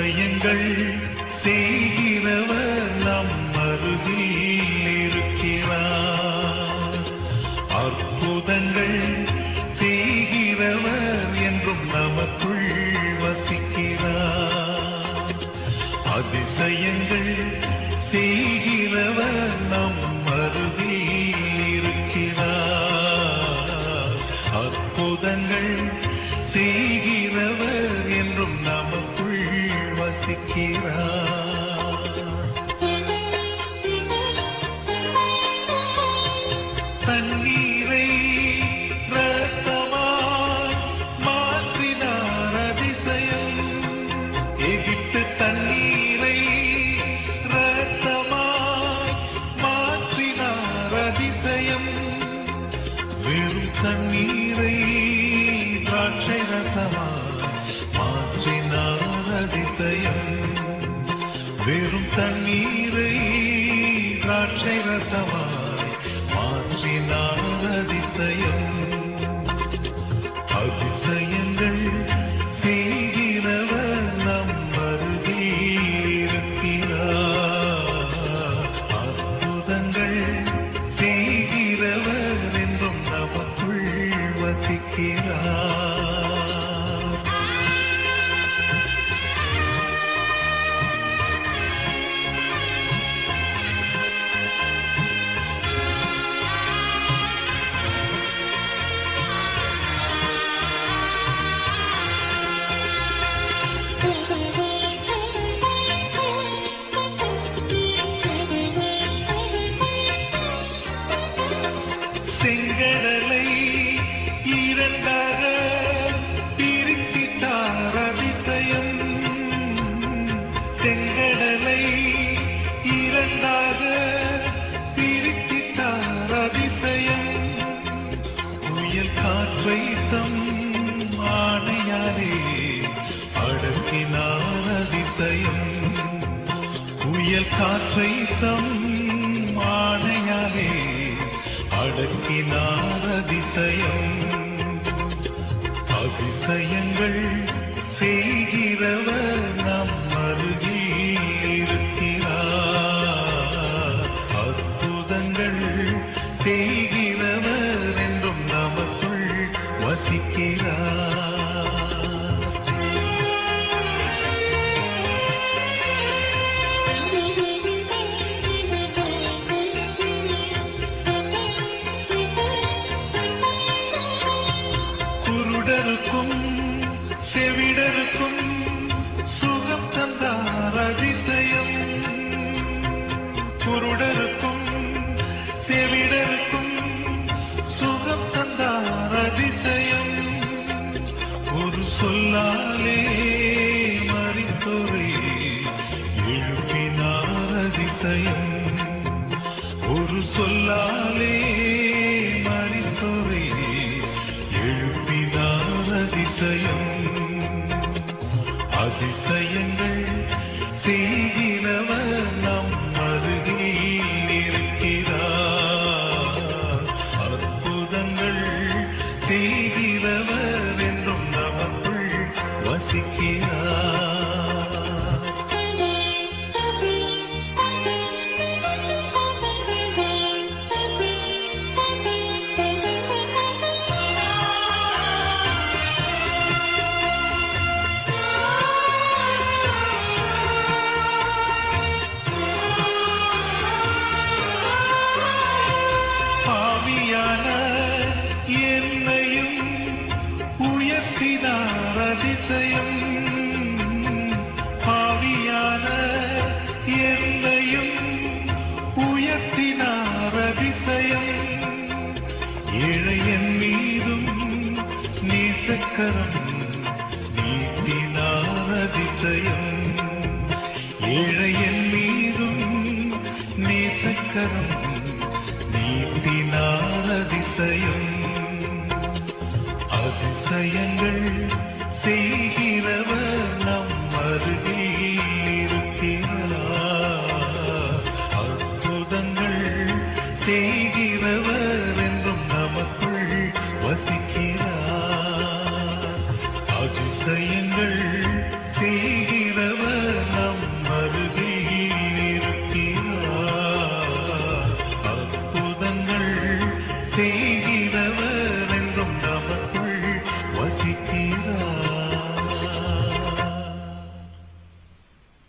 அதிசயங்கள் செய்கிறவர் நம் அருகில் இருக்கிறார் அற்புதங்கள் செய்கிறவர் என்றும் நமக்குள் வசிக்கிறார். அதிசயங்கள் செய்கிறவர் நம் அருகில் இருக்கிறார் அற்புதங்கள் செய்கிறவர் என்றும் நமக்கு வசிக்கிறார் காற்றை தம் ஆணையாரே அடக்கினார் அதிசயம். அதிசயம் குருடருக்கும் செவிடருக்கும் சுகம் தந்தார் அதிசயம். குருடருக்கும் செவிடருக்கும் சுகம் தந்தார் அதிசயம். ஒரு சொல்லாலே மறித்தோரை எழுப்பினார் அதிசயம். அதிசயங்கள் செய்கிறவர் நம் அருகில் இருக்கிறார். அற்புதங்கள் செய்கிறவர் என்றும் நமக்குள் வசிக்கிறார் அதிசயம் பாவியான என்னையும் உயர்த்தினார் அதிசயம். இழையன் மீதும் நேசக்கரம் நீட்டினார் அதிசயம். இழையன் மீதும் நேசக்கரம் நீட்டினார்